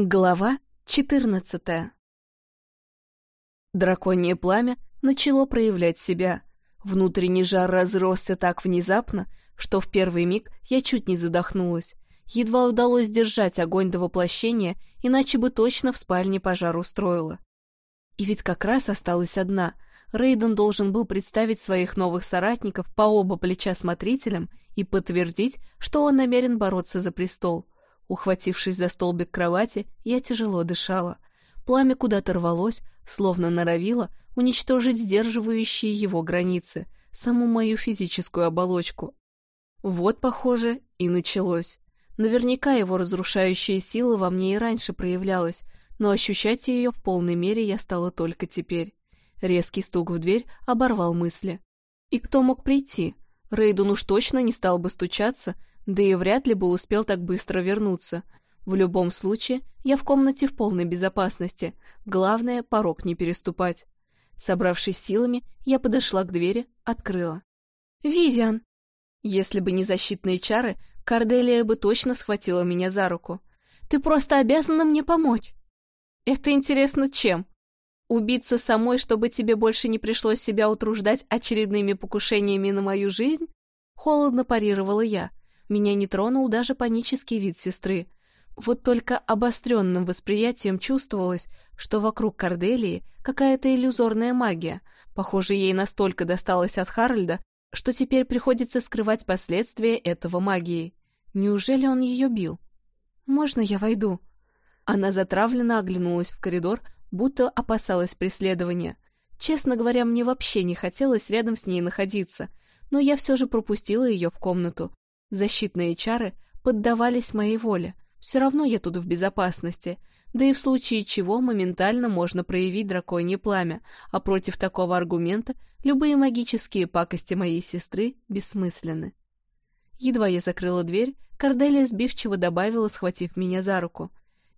Глава 14 Драконье пламя начало проявлять себя. Внутренний жар разросся так внезапно, что в первый миг я чуть не задохнулась. Едва удалось держать огонь до воплощения, иначе бы точно в спальне пожар устроила. И ведь как раз осталась одна. Рейден должен был представить своих новых соратников по оба плеча смотрителям и подтвердить, что он намерен бороться за престол — Ухватившись за столбик кровати, я тяжело дышала. Пламя куда-то рвалось, словно норовило уничтожить сдерживающие его границы, саму мою физическую оболочку. Вот, похоже, и началось. Наверняка его разрушающая сила во мне и раньше проявлялась, но ощущать ее в полной мере я стала только теперь. Резкий стук в дверь оборвал мысли. И кто мог прийти? Рейдун уж точно не стал бы стучаться, да и вряд ли бы успел так быстро вернуться. В любом случае, я в комнате в полной безопасности. Главное, порог не переступать. Собравшись силами, я подошла к двери, открыла. «Вивиан!» Если бы не защитные чары, Корделия бы точно схватила меня за руку. «Ты просто обязана мне помочь!» «Это интересно чем?» Убиться самой, чтобы тебе больше не пришлось себя утруждать очередными покушениями на мою жизнь? Холодно парировала я. Меня не тронул даже панический вид сестры. Вот только обостренным восприятием чувствовалось, что вокруг Корделии какая-то иллюзорная магия. Похоже, ей настолько досталось от Харальда, что теперь приходится скрывать последствия этого магии. Неужели он ее бил? «Можно я войду?» Она затравленно оглянулась в коридор, будто опасалась преследования. Честно говоря, мне вообще не хотелось рядом с ней находиться, но я все же пропустила ее в комнату, Защитные чары поддавались моей воле. Все равно я тут в безопасности, да и в случае чего моментально можно проявить драконье пламя, а против такого аргумента любые магические пакости моей сестры бессмысленны. Едва я закрыла дверь, Корделия сбивчиво добавила, схватив меня за руку.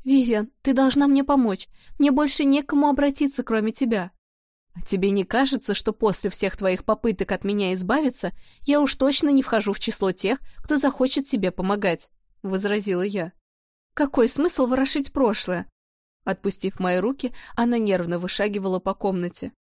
«Вивиан, ты должна мне помочь. Мне больше некому обратиться, кроме тебя». А тебе не кажется, что после всех твоих попыток от меня избавиться, я уж точно не вхожу в число тех, кто захочет тебе помогать?» — возразила я. «Какой смысл ворошить прошлое?» Отпустив мои руки, она нервно вышагивала по комнате.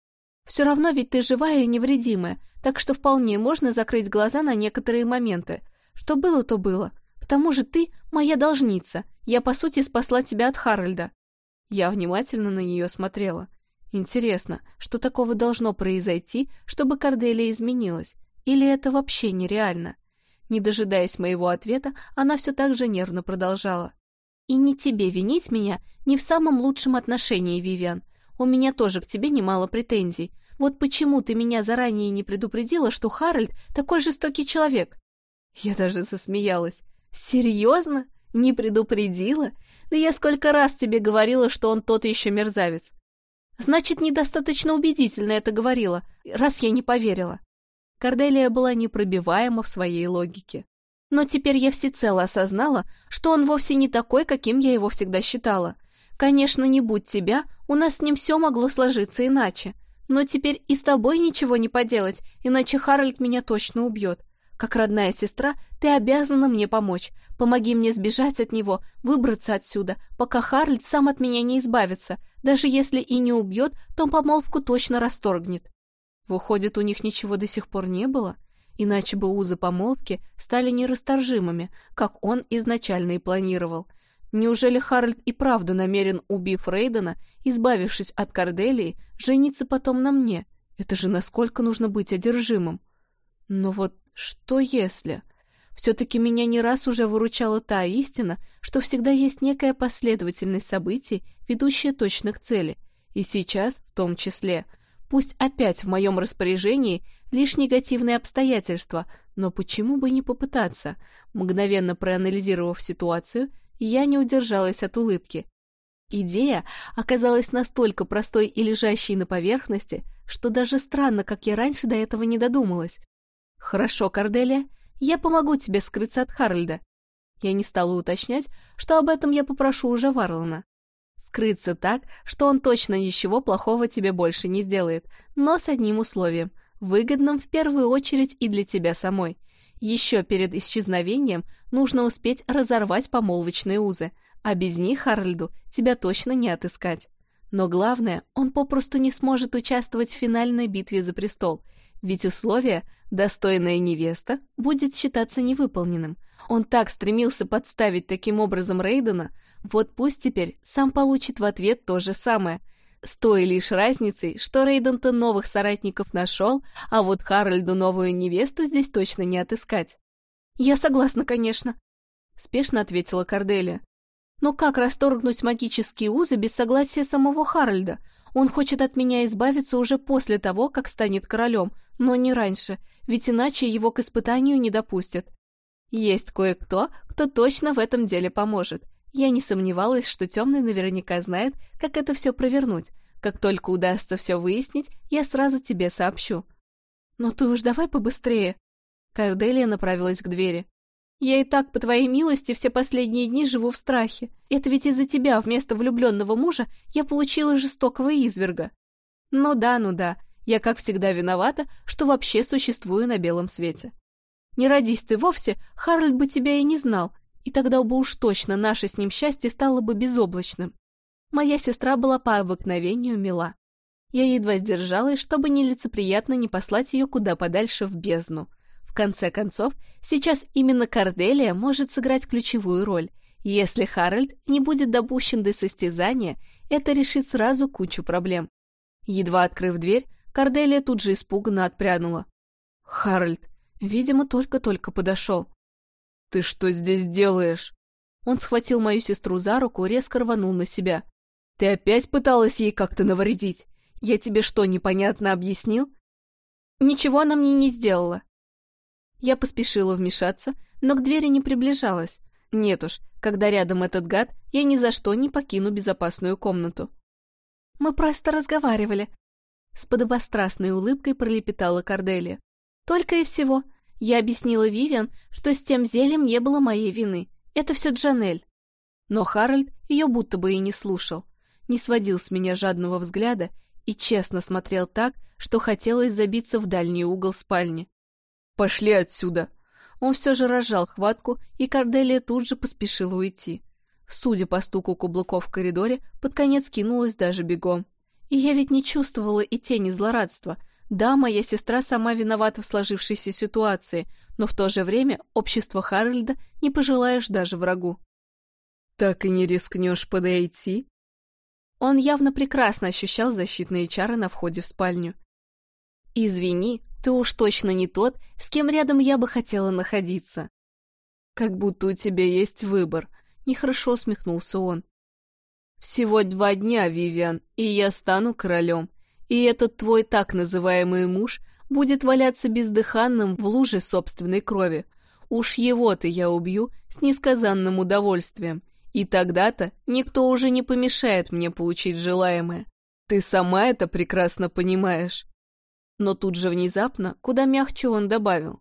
«Все равно ведь ты живая и невредимая, так что вполне можно закрыть глаза на некоторые моменты. Что было, то было. К тому же ты моя должница. Я, по сути, спасла тебя от Харальда». Я внимательно на нее смотрела. Интересно, что такого должно произойти, чтобы Корделия изменилась? Или это вообще нереально? Не дожидаясь моего ответа, она все так же нервно продолжала. «И не тебе винить меня не в самом лучшем отношении, Вивиан. У меня тоже к тебе немало претензий. Вот почему ты меня заранее не предупредила, что Харальд такой жестокий человек?» Я даже засмеялась. «Серьезно? Не предупредила? Да я сколько раз тебе говорила, что он тот еще мерзавец. Значит, недостаточно убедительно это говорила, раз я не поверила. Корделия была непробиваема в своей логике. Но теперь я всецело осознала, что он вовсе не такой, каким я его всегда считала. Конечно, не будь тебя, у нас с ним все могло сложиться иначе. Но теперь и с тобой ничего не поделать, иначе Харальд меня точно убьет. Как родная сестра, ты обязана мне помочь. Помоги мне сбежать от него, выбраться отсюда, пока Харльд сам от меня не избавится. Даже если и не убьет, то помолвку точно расторгнет. Выходит, у них ничего до сих пор не было? Иначе бы узы помолвки стали нерасторжимыми, как он изначально и планировал. Неужели Харальд и правда намерен, убив Рейдена, избавившись от Корделии, жениться потом на мне? Это же насколько нужно быть одержимым? Но вот что если? Все-таки меня не раз уже выручала та истина, что всегда есть некая последовательность событий, ведущая точно к цели. И сейчас в том числе. Пусть опять в моем распоряжении лишь негативные обстоятельства, но почему бы не попытаться? Мгновенно проанализировав ситуацию, я не удержалась от улыбки. Идея оказалась настолько простой и лежащей на поверхности, что даже странно, как я раньше до этого не додумалась. «Хорошо, Корделия, я помогу тебе скрыться от Харальда». Я не стала уточнять, что об этом я попрошу уже Варлана. Скрыться так, что он точно ничего плохого тебе больше не сделает, но с одним условием, выгодным в первую очередь и для тебя самой. Еще перед исчезновением нужно успеть разорвать помолвочные узы, а без них, Харальду, тебя точно не отыскать. Но главное, он попросту не сможет участвовать в финальной битве за престол, ведь условие «достойная невеста» будет считаться невыполненным. Он так стремился подставить таким образом Рейдена, вот пусть теперь сам получит в ответ то же самое, с той лишь разницей, что Рейден-то новых соратников нашел, а вот Харальду новую невесту здесь точно не отыскать. «Я согласна, конечно», — спешно ответила Корделия. «Но как расторгнуть магические узы без согласия самого Харальда? Он хочет от меня избавиться уже после того, как станет королем, но не раньше, ведь иначе его к испытанию не допустят. Есть кое-кто, кто точно в этом деле поможет. Я не сомневалась, что Темный наверняка знает, как это все провернуть. Как только удастся все выяснить, я сразу тебе сообщу. Но ты уж давай побыстрее. Корделия направилась к двери. Я и так, по твоей милости, все последние дни живу в страхе. Это ведь из-за тебя вместо влюбленного мужа я получила жестокого изверга. Ну да, ну да, я как всегда виновата, что вообще существую на белом свете. Не родись ты вовсе, Харальд бы тебя и не знал, и тогда бы уж точно наше с ним счастье стало бы безоблачным. Моя сестра была по обыкновению мила. Я едва сдержалась, чтобы нелицеприятно не послать ее куда подальше в бездну конце концов, сейчас именно Корделия может сыграть ключевую роль. Если Харальд не будет допущен до состязания, это решит сразу кучу проблем. Едва открыв дверь, Корделия тут же испуганно отпрянула. Харальд, видимо, только-только подошел. «Ты что здесь делаешь?» Он схватил мою сестру за руку и резко рванул на себя. «Ты опять пыталась ей как-то навредить? Я тебе что, непонятно объяснил?» «Ничего она мне не сделала. Я поспешила вмешаться, но к двери не приближалась. Нет уж, когда рядом этот гад, я ни за что не покину безопасную комнату. «Мы просто разговаривали», — с подобострастной улыбкой пролепетала Корделия. «Только и всего. Я объяснила Вивиан, что с тем зельем не было моей вины. Это все Джанель». Но Харальд ее будто бы и не слушал, не сводил с меня жадного взгляда и честно смотрел так, что хотелось забиться в дальний угол спальни. «Пошли отсюда!» Он все же разжал хватку, и Корделия тут же поспешила уйти. Судя по стуку каблуков в коридоре, под конец кинулась даже бегом. И я ведь не чувствовала и тени злорадства. Да, моя сестра сама виновата в сложившейся ситуации, но в то же время общество Харальда не пожелаешь даже врагу. «Так и не рискнешь подойти?» Он явно прекрасно ощущал защитные чары на входе в спальню. «Извини, ты уж точно не тот, с кем рядом я бы хотела находиться. Как будто у тебя есть выбор, нехорошо усмехнулся он. Всего два дня, Вивиан, и я стану королем. И этот твой так называемый муж будет валяться бездыханным в луже собственной крови. Уж его-то я убью с несказанным удовольствием. И тогда-то никто уже не помешает мне получить желаемое. Ты сама это прекрасно понимаешь. Но тут же внезапно, куда мягче он добавил.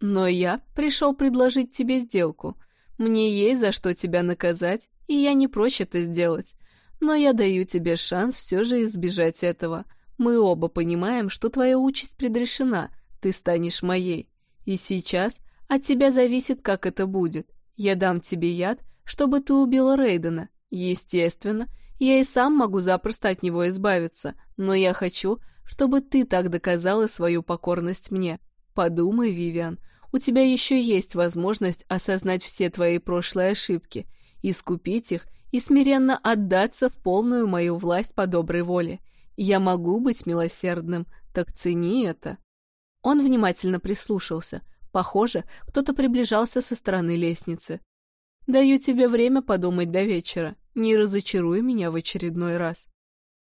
«Но я пришел предложить тебе сделку. Мне есть за что тебя наказать, и я не прочь это сделать. Но я даю тебе шанс все же избежать этого. Мы оба понимаем, что твоя участь предрешена, ты станешь моей. И сейчас от тебя зависит, как это будет. Я дам тебе яд, чтобы ты убила Рейдена. Естественно, я и сам могу запросто от него избавиться, но я хочу, чтобы ты так доказала свою покорность мне. Подумай, Вивиан, у тебя еще есть возможность осознать все твои прошлые ошибки, искупить их и смиренно отдаться в полную мою власть по доброй воле. Я могу быть милосердным, так цени это». Он внимательно прислушался. Похоже, кто-то приближался со стороны лестницы. «Даю тебе время подумать до вечера. Не разочаруй меня в очередной раз».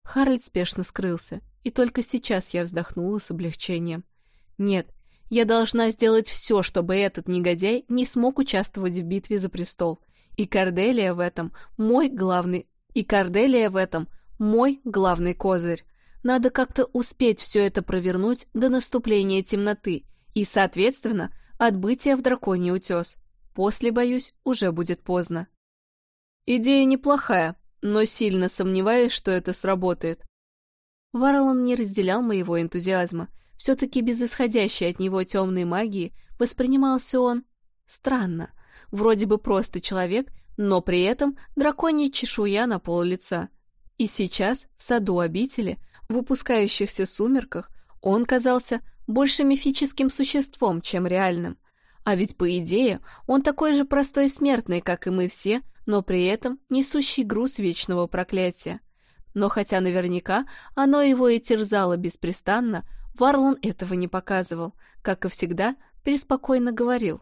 Харальд спешно скрылся, и только сейчас я вздохнула с облегчением. Нет, я должна сделать все, чтобы этот негодяй не смог участвовать в битве за престол. И Корделия в этом мой главный... И Корделия в этом мой главный козырь. Надо как-то успеть все это провернуть до наступления темноты и, соответственно, отбытия в драконий утес. После, боюсь, уже будет поздно. Идея неплохая, но сильно сомневаюсь, что это сработает. Варлон не разделял моего энтузиазма. Все-таки без исходящей от него темной магии воспринимался он странно. Вроде бы просто человек, но при этом драконья чешуя на пол лица. И сейчас, в саду обители, в выпускающихся сумерках, он казался больше мифическим существом, чем реальным. А ведь, по идее, он такой же простой смертный, как и мы все, но при этом несущий груз вечного проклятия. Но хотя наверняка оно его и терзало беспрестанно, Варлан этого не показывал, как и всегда, преспокойно говорил.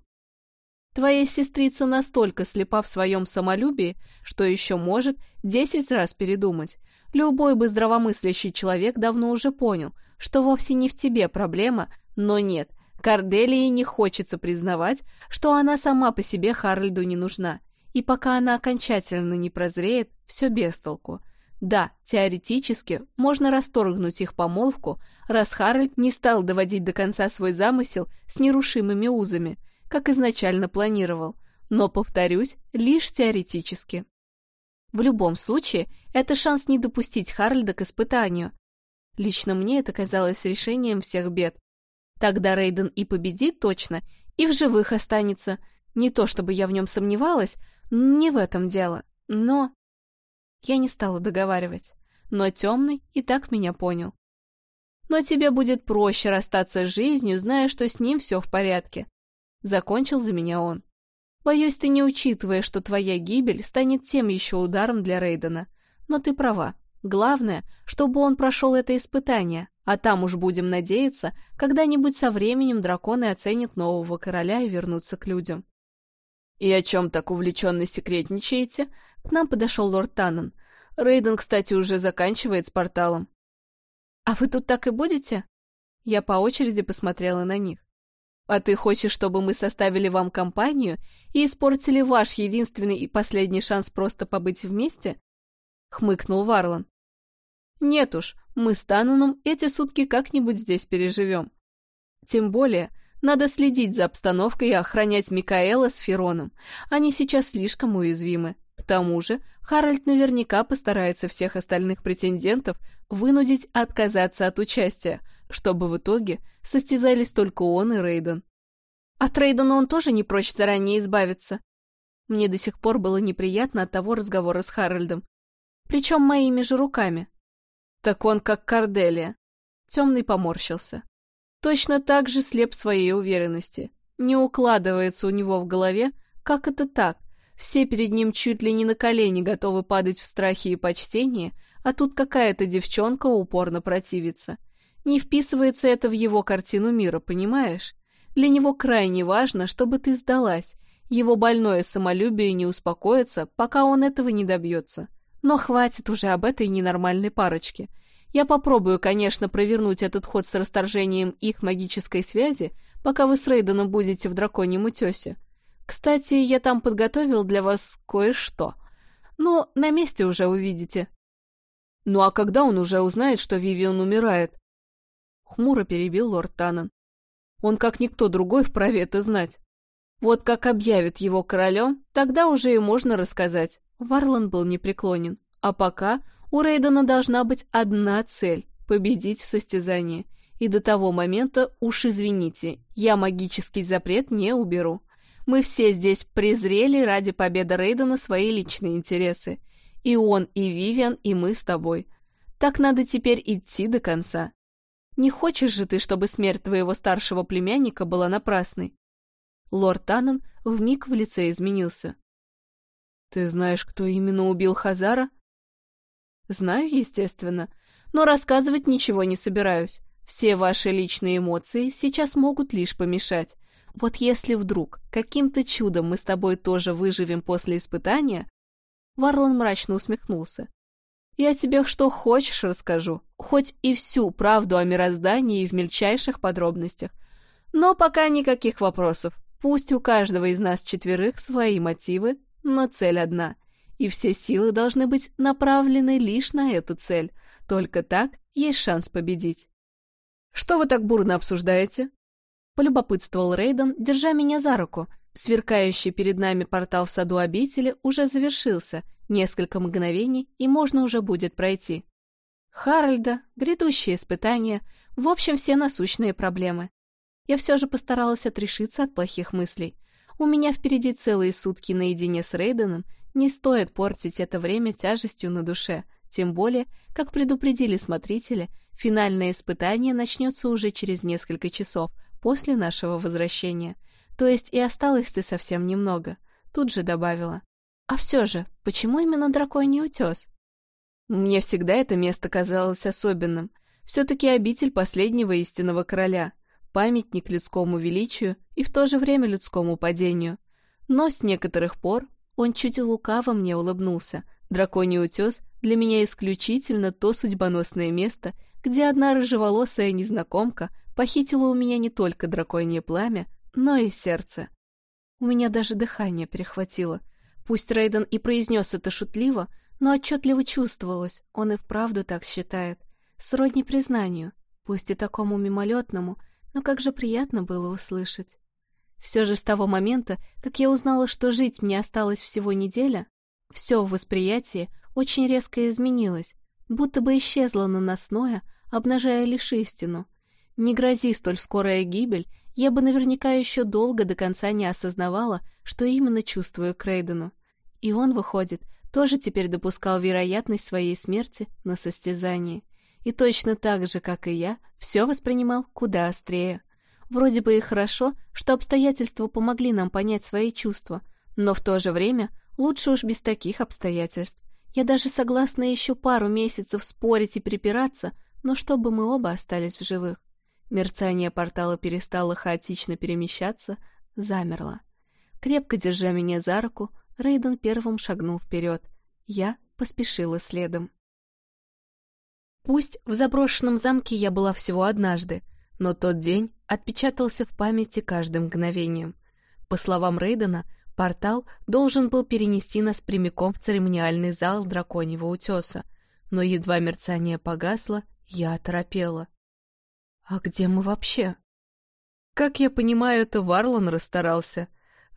Твоя сестрица настолько слепа в своем самолюбии, что еще может десять раз передумать. Любой бы здравомыслящий человек давно уже понял, что вовсе не в тебе проблема, но нет, Корделии не хочется признавать, что она сама по себе Харальду не нужна. И пока она окончательно не прозреет, все без толку. Да, теоретически можно расторгнуть их помолвку, раз Харальд не стал доводить до конца свой замысел с нерушимыми узами, как изначально планировал, но, повторюсь, лишь теоретически. В любом случае, это шанс не допустить Харальда к испытанию. Лично мне это казалось решением всех бед. Тогда Рейден и победит точно, и в живых останется. Не то чтобы я в нем сомневалась, не в этом дело, но... Я не стала договаривать, но темный и так меня понял. Но тебе будет проще расстаться с жизнью, зная, что с ним все в порядке. Закончил за меня он. Боюсь, ты не учитывая, что твоя гибель станет тем еще ударом для Рейдена. Но ты права. Главное, чтобы он прошел это испытание, а там уж будем надеяться, когда-нибудь со временем драконы оценят нового короля и вернутся к людям. «И о чем так увлеченно секретничаете?» К нам подошел лорд Таннен. Рейден, кстати, уже заканчивает с порталом. «А вы тут так и будете?» Я по очереди посмотрела на них. «А ты хочешь, чтобы мы составили вам компанию и испортили ваш единственный и последний шанс просто побыть вместе?» — хмыкнул Варлан. «Нет уж, мы с Тананом эти сутки как-нибудь здесь переживем. Тем более, надо следить за обстановкой и охранять Микаэла с Фероном. Они сейчас слишком уязвимы. К тому же, Харальд наверняка постарается всех остальных претендентов вынудить отказаться от участия, чтобы в итоге состязались только он и Рейден. От Рейдена он тоже не прочь заранее избавиться. Мне до сих пор было неприятно от того разговора с Харальдом. Причем моими же руками. Так он как Корделия. Темный поморщился. Точно так же слеп своей уверенности. Не укладывается у него в голове, как это так. Все перед ним чуть ли не на колени готовы падать в страхе и почтении, а тут какая-то девчонка упорно противится. Не вписывается это в его картину мира, понимаешь? Для него крайне важно, чтобы ты сдалась. Его больное самолюбие не успокоится, пока он этого не добьется. Но хватит уже об этой ненормальной парочке. Я попробую, конечно, провернуть этот ход с расторжением их магической связи, пока вы с Рейденом будете в драконьем утесе. Кстати, я там подготовил для вас кое-что. Ну, на месте уже увидите. Ну а когда он уже узнает, что Вивиан умирает? Хмуро перебил лорд Таннен. Он, как никто другой, вправе это знать. Вот как объявит его королем, тогда уже и можно рассказать. Варлан был непреклонен. А пока у Рейдена должна быть одна цель — победить в состязании. И до того момента, уж извините, я магический запрет не уберу. Мы все здесь презрели ради победы Рейдена свои личные интересы. И он, и Вивиан, и мы с тобой. Так надо теперь идти до конца. Не хочешь же ты, чтобы смерть твоего старшего племянника была напрасной? Лорд Таннен вмиг в лице изменился. «Ты знаешь, кто именно убил Хазара?» Знаю, естественно, но рассказывать ничего не собираюсь. Все ваши личные эмоции сейчас могут лишь помешать. Вот если вдруг каким-то чудом мы с тобой тоже выживем после испытания...» Варлан мрачно усмехнулся. «Я тебе что хочешь расскажу, хоть и всю правду о мироздании в мельчайших подробностях. Но пока никаких вопросов. Пусть у каждого из нас четверых свои мотивы, но цель одна — и все силы должны быть направлены лишь на эту цель. Только так есть шанс победить. «Что вы так бурно обсуждаете?» Полюбопытствовал Рейден, держа меня за руку. Сверкающий перед нами портал в саду обители уже завершился. Несколько мгновений, и можно уже будет пройти. Харальда, грядущие испытания, в общем, все насущные проблемы. я все же постаралась отрешиться от плохих мыслей. У меня впереди целые сутки наедине с Рейденом, не стоит портить это время тяжестью на душе, тем более, как предупредили смотрители, финальное испытание начнется уже через несколько часов после нашего возвращения. То есть и осталось-то совсем немного. Тут же добавила. А все же, почему именно драконий утес? Мне всегда это место казалось особенным. Все-таки обитель последнего истинного короля, памятник людскому величию и в то же время людскому падению. Но с некоторых пор он чуть лукаво мне улыбнулся. Драконий утес для меня исключительно то судьбоносное место, где одна рыжеволосая незнакомка похитила у меня не только драконье пламя, но и сердце. У меня даже дыхание перехватило. Пусть Рейден и произнес это шутливо, но отчетливо чувствовалось, он и вправду так считает. Сродни признанию, пусть и такому мимолетному, но как же приятно было услышать. Все же с того момента, как я узнала, что жить мне осталось всего неделя, все в восприятии очень резко изменилось, будто бы исчезло наносное, обнажая лишь истину. Не грози столь скорая гибель, я бы наверняка еще долго до конца не осознавала, что именно чувствую Крейдену. И он, выходит, тоже теперь допускал вероятность своей смерти на состязании. И точно так же, как и я, все воспринимал куда острее. Вроде бы и хорошо, что обстоятельства помогли нам понять свои чувства, но в то же время лучше уж без таких обстоятельств. Я даже согласна еще пару месяцев спорить и припираться, но чтобы мы оба остались в живых. Мерцание портала перестало хаотично перемещаться, замерло. Крепко держа меня за руку, Рейден первым шагнул вперед. Я поспешила следом. Пусть в заброшенном замке я была всего однажды, но тот день отпечатался в памяти каждым мгновением. По словам Рейдена, портал должен был перенести нас прямиком в церемониальный зал драконьего утеса, но едва мерцание погасло, я оторопела. «А где мы вообще?» «Как я понимаю, это Варлан расстарался».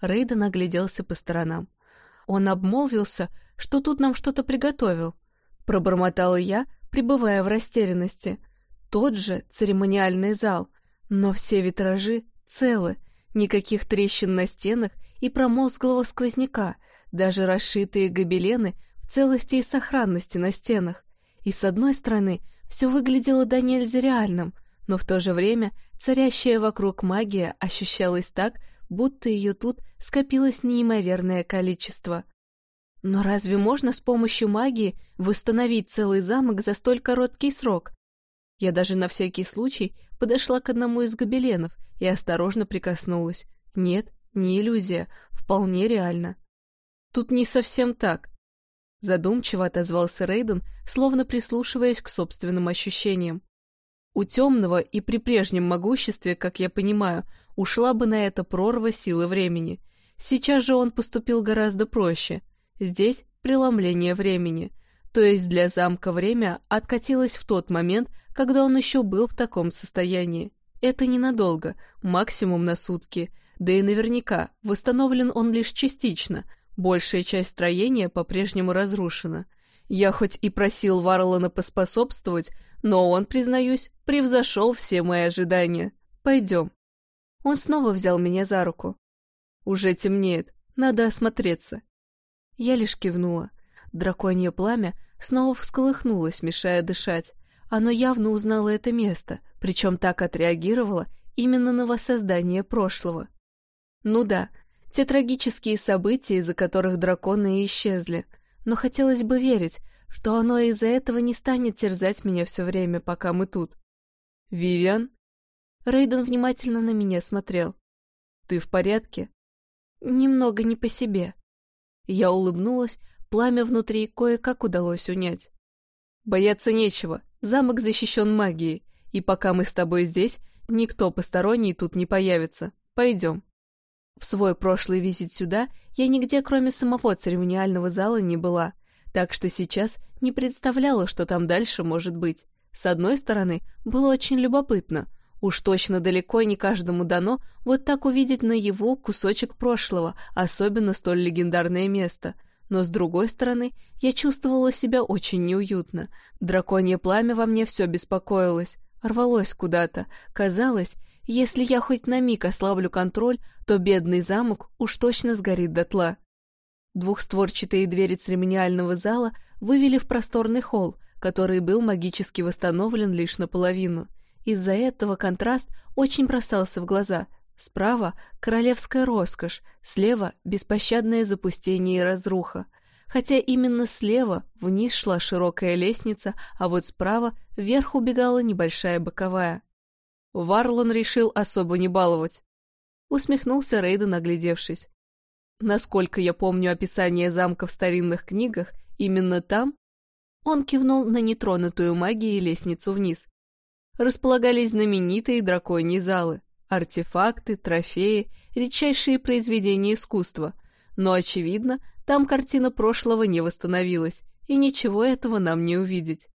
Рейден огляделся по сторонам. Он обмолвился, что тут нам что-то приготовил. Пробормотала я, пребывая в растерянности. Тот же церемониальный зал, но все витражи целы, никаких трещин на стенах и промозглого сквозняка, даже расшитые гобелены в целости и сохранности на стенах. И с одной стороны, все выглядело до нельзя реальным, но в то же время царящая вокруг магия ощущалась так, будто ее тут скопилось неимоверное количество. Но разве можно с помощью магии восстановить целый замок за столь короткий срок? Я даже на всякий случай подошла к одному из гобеленов и осторожно прикоснулась. Нет, не иллюзия, вполне реально. Тут не совсем так. Задумчиво отозвался Рейден, словно прислушиваясь к собственным ощущениям. У темного и при прежнем могуществе, как я понимаю, ушла бы на это прорва силы времени. Сейчас же он поступил гораздо проще. Здесь преломление времени. То есть для замка время откатилось в тот момент, когда он еще был в таком состоянии. Это ненадолго, максимум на сутки. Да и наверняка восстановлен он лишь частично. Большая часть строения по-прежнему разрушена. Я хоть и просил Варлана поспособствовать, но он, признаюсь, превзошел все мои ожидания. Пойдем. Он снова взял меня за руку. Уже темнеет, надо осмотреться. Я лишь кивнула. Драконье пламя снова всколыхнулось, мешая дышать. Оно явно узнало это место, причем так отреагировало именно на воссоздание прошлого. Ну да, те трагические события, из-за которых драконы исчезли. Но хотелось бы верить, что оно из-за этого не станет терзать меня все время, пока мы тут. «Вивиан?» Рейден внимательно на меня смотрел. «Ты в порядке?» «Немного не по себе». Я улыбнулась, пламя внутри кое-как удалось унять. «Бояться нечего, замок защищен магией, и пока мы с тобой здесь, никто посторонний тут не появится. Пойдем». В свой прошлый визит сюда я нигде, кроме самого церемониального зала, не была, так что сейчас не представляла, что там дальше может быть. С одной стороны, было очень любопытно. Уж точно далеко не каждому дано вот так увидеть на его кусочек прошлого, особенно столь легендарное место. Но с другой стороны, я чувствовала себя очень неуютно. Драконье пламя во мне все беспокоилось, рвалось куда-то. Казалось, Если я хоть на миг ослаблю контроль, то бедный замок уж точно сгорит дотла. Двухстворчатые двери церемониального зала вывели в просторный холл, который был магически восстановлен лишь наполовину. Из-за этого контраст очень бросался в глаза. Справа — королевская роскошь, слева — беспощадное запустение и разруха. Хотя именно слева вниз шла широкая лестница, а вот справа вверх убегала небольшая боковая. Варлон решил особо не баловать. Усмехнулся Рейда, наглядевшись. Насколько я помню описание замка в старинных книгах, именно там он кивнул на нетронутую магией лестницу вниз. Располагались знаменитые драконьи залы, артефакты, трофеи, редчайшие произведения искусства. Но, очевидно, там картина прошлого не восстановилась, и ничего этого нам не увидеть.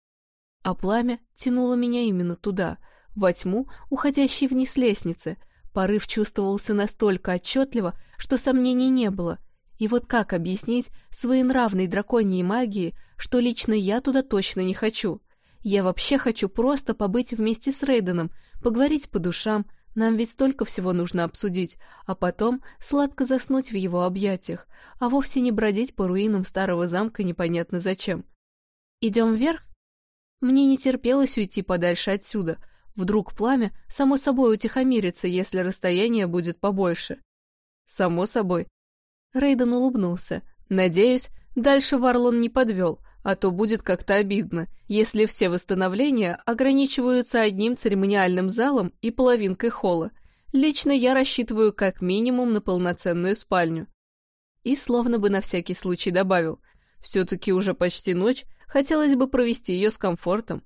А пламя тянуло меня именно туда, во тьму, уходящей вниз лестницы, Порыв чувствовался настолько отчетливо, что сомнений не было. И вот как объяснить своей нравной драконьей магии, что лично я туда точно не хочу? Я вообще хочу просто побыть вместе с Рейденом, поговорить по душам, нам ведь столько всего нужно обсудить, а потом сладко заснуть в его объятиях, а вовсе не бродить по руинам старого замка непонятно зачем. Идем вверх? Мне не терпелось уйти подальше отсюда — Вдруг пламя само собой утихомирится, если расстояние будет побольше. Само собой. Рейден улыбнулся. Надеюсь, дальше Варлон не подвел, а то будет как-то обидно, если все восстановления ограничиваются одним церемониальным залом и половинкой холла. Лично я рассчитываю как минимум на полноценную спальню. И словно бы на всякий случай добавил. Все-таки уже почти ночь, хотелось бы провести ее с комфортом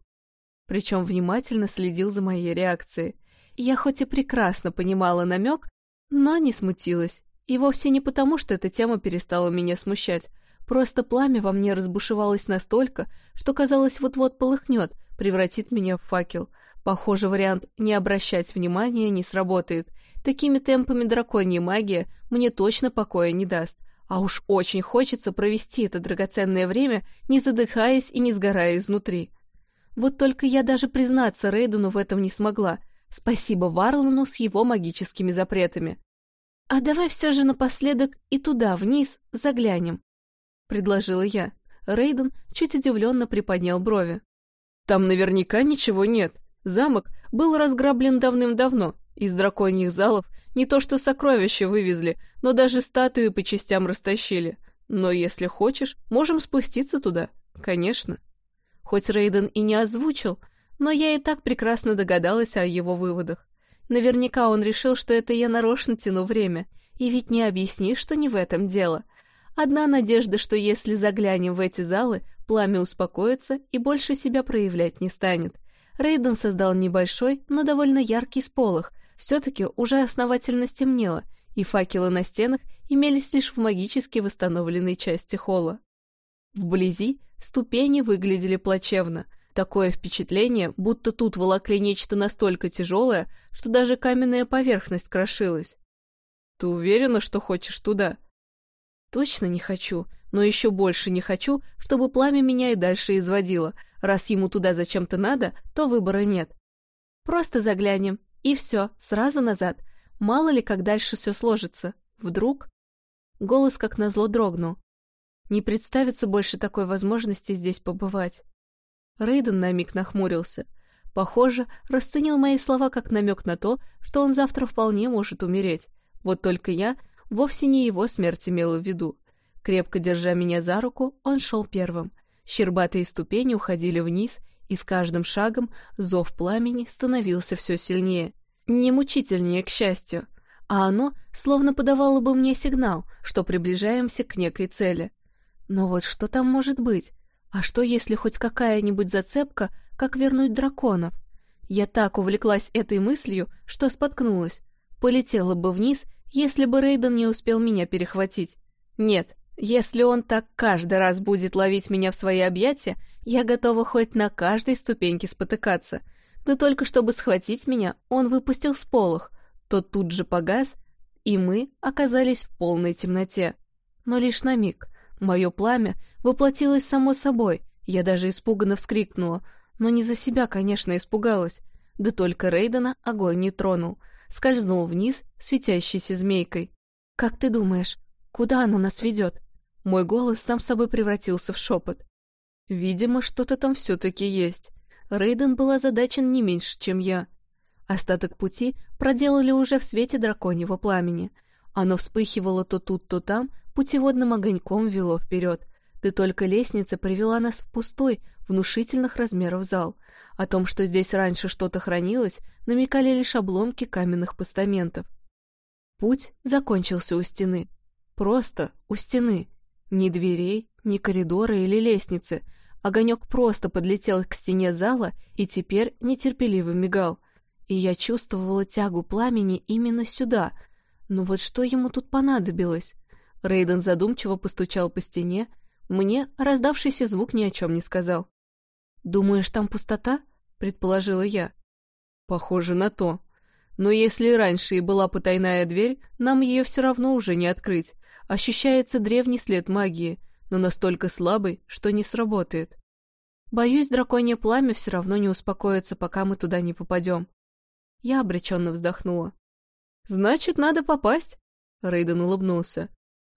причем внимательно следил за моей реакцией. Я хоть и прекрасно понимала намек, но не смутилась. И вовсе не потому, что эта тема перестала меня смущать. Просто пламя во мне разбушевалось настолько, что казалось вот-вот полыхнет, превратит меня в факел. Похоже, вариант «не обращать внимания» не сработает. Такими темпами драконья магия мне точно покоя не даст. А уж очень хочется провести это драгоценное время, не задыхаясь и не сгорая изнутри. Вот только я даже признаться Рейдену в этом не смогла. Спасибо Варлану с его магическими запретами. «А давай все же напоследок и туда, вниз, заглянем», — предложила я. Рейден чуть удивленно приподнял брови. «Там наверняка ничего нет. Замок был разграблен давным-давно. Из драконьих залов не то что сокровища вывезли, но даже статуи по частям растащили. Но если хочешь, можем спуститься туда. Конечно». Хоть Рейден и не озвучил, но я и так прекрасно догадалась о его выводах. Наверняка он решил, что это я нарочно тяну время, и ведь не объяснишь, что не в этом дело. Одна надежда, что если заглянем в эти залы, пламя успокоится и больше себя проявлять не станет. Рейден создал небольшой, но довольно яркий сполох, все-таки уже основательно стемнело, и факелы на стенах имелись лишь в магически восстановленной части холла. Вблизи ступени выглядели плачевно. Такое впечатление, будто тут волокли нечто настолько тяжелое, что даже каменная поверхность крошилась. «Ты уверена, что хочешь туда?» «Точно не хочу, но еще больше не хочу, чтобы пламя меня и дальше изводило. Раз ему туда зачем-то надо, то выбора нет. Просто заглянем, и все, сразу назад. Мало ли, как дальше все сложится. Вдруг...» Голос как назло дрогнул. Не представится больше такой возможности здесь побывать. Рейден на миг нахмурился. Похоже, расценил мои слова как намек на то, что он завтра вполне может умереть. Вот только я вовсе не его смерть имела в виду. Крепко держа меня за руку, он шел первым. Щербатые ступени уходили вниз, и с каждым шагом зов пламени становился все сильнее. Не мучительнее, к счастью, а оно словно подавало бы мне сигнал, что приближаемся к некой цели. Но вот что там может быть? А что, если хоть какая-нибудь зацепка, как вернуть драконов? Я так увлеклась этой мыслью, что споткнулась. Полетела бы вниз, если бы Рейден не успел меня перехватить. Нет, если он так каждый раз будет ловить меня в свои объятия, я готова хоть на каждой ступеньке спотыкаться. Да только чтобы схватить меня, он выпустил сполох. Тот тут же погас, и мы оказались в полной темноте. Но лишь на миг. Мое пламя воплотилось само собой, я даже испуганно вскрикнула, но не за себя, конечно, испугалась. Да только Рейдена огонь не тронул. Скользнул вниз, светящейся змейкой. «Как ты думаешь, куда оно нас ведет?» Мой голос сам собой превратился в шепот. Видимо, что-то там все-таки есть. Рейден был озадачен не меньше, чем я. Остаток пути проделали уже в свете драконьего пламени. Оно вспыхивало то тут, то там, путеводным огоньком вело вперед. Да только лестница привела нас в пустой, внушительных размеров зал. О том, что здесь раньше что-то хранилось, намекали лишь обломки каменных постаментов. Путь закончился у стены. Просто у стены. Ни дверей, ни коридора или лестницы. Огонек просто подлетел к стене зала и теперь нетерпеливо мигал. И я чувствовала тягу пламени именно сюда. Но вот что ему тут понадобилось? Рейден задумчиво постучал по стене. Мне раздавшийся звук ни о чем не сказал. «Думаешь, там пустота?» — предположила я. «Похоже на то. Но если раньше и была потайная дверь, нам ее все равно уже не открыть. Ощущается древний след магии, но настолько слабый, что не сработает. Боюсь, драконье пламя все равно не успокоится, пока мы туда не попадем. Я обреченно вздохнула. «Значит, надо попасть?» Рейден улыбнулся.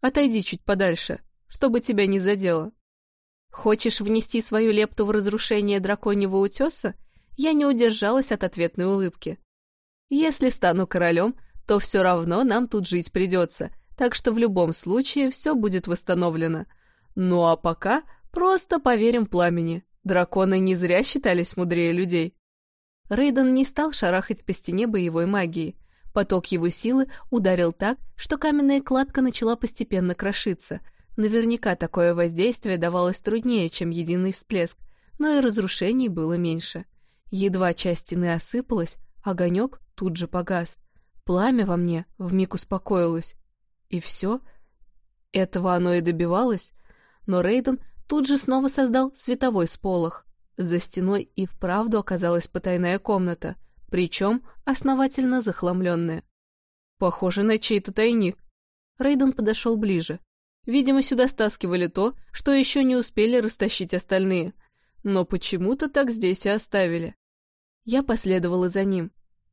«Отойди чуть подальше, чтобы тебя не задело». «Хочешь внести свою лепту в разрушение драконьего утеса?» Я не удержалась от ответной улыбки. «Если стану королем, то все равно нам тут жить придется, так что в любом случае все будет восстановлено. Ну а пока просто поверим пламени. Драконы не зря считались мудрее людей. Рейден не стал шарахать по стене боевой магии. Поток его силы ударил так, что каменная кладка начала постепенно крошиться. Наверняка такое воздействие давалось труднее, чем единый всплеск, но и разрушений было меньше. Едва часть стены осыпалась, огонек тут же погас. Пламя во мне вмиг успокоилось. И все? Этого оно и добивалось? Но Рейден тут же снова создал световой сполох. За стеной и вправду оказалась потайная комната, причем основательно захламленная. Похоже на чей-то тайник. Рейден подошел ближе. Видимо, сюда стаскивали то, что еще не успели растащить остальные. Но почему-то так здесь и оставили. Я последовала за ним.